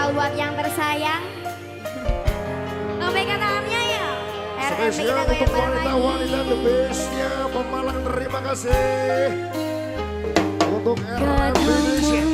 spesial buat yang tersayang. Ngomongin tangannya ya. Spesial untuk wanita-wanita the bestnya Pemalang terima kasih. Untuk RM Indonesia.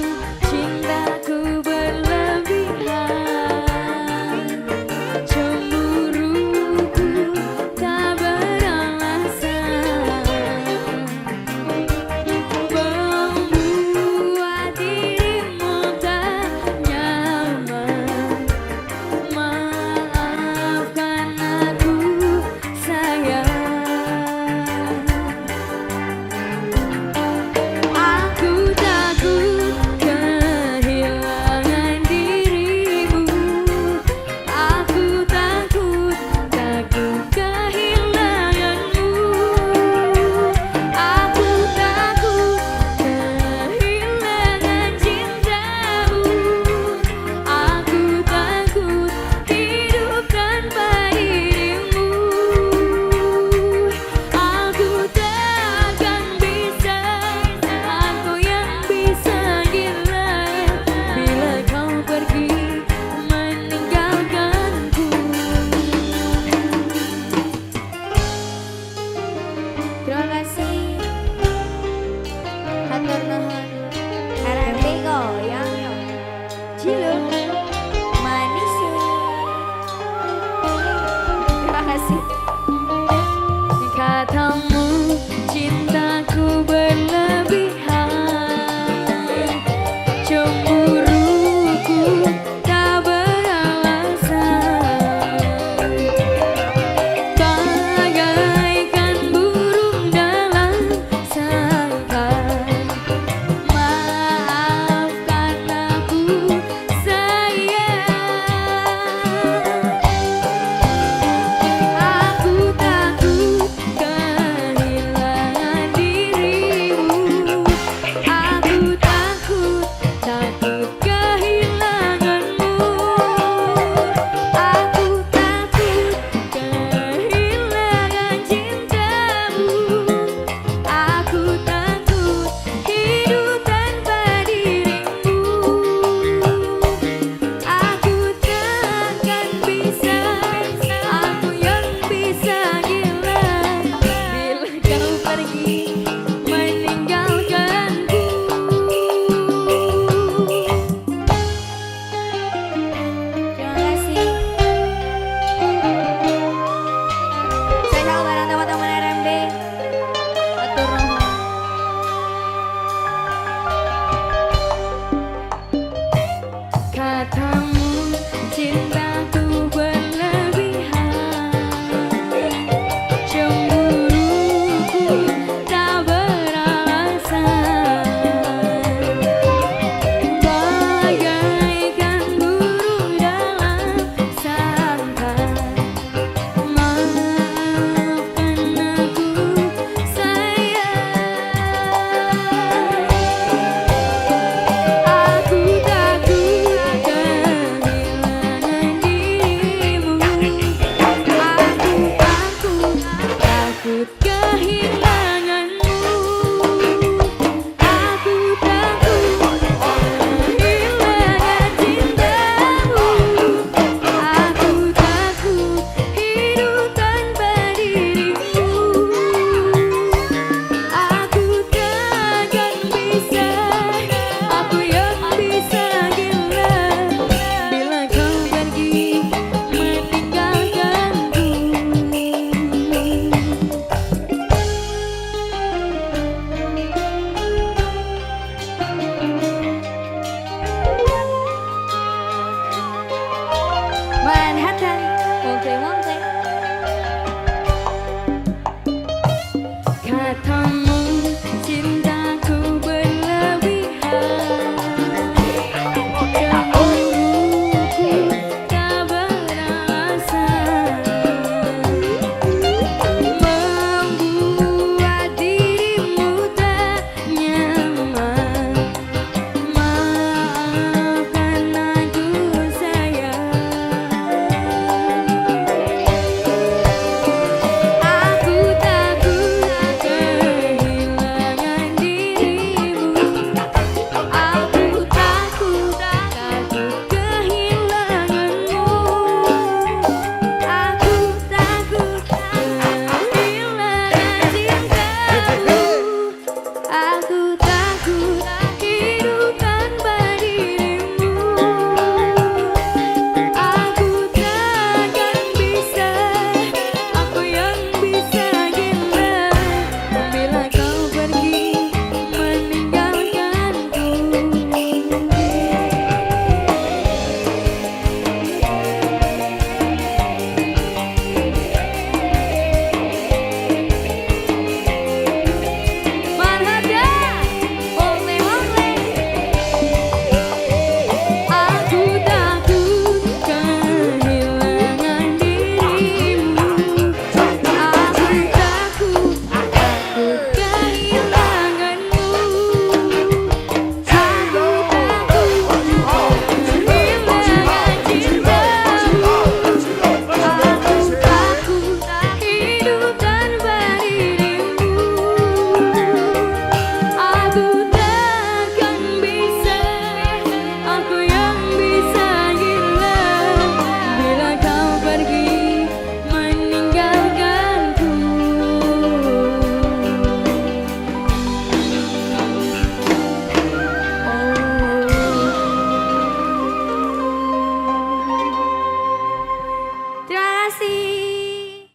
start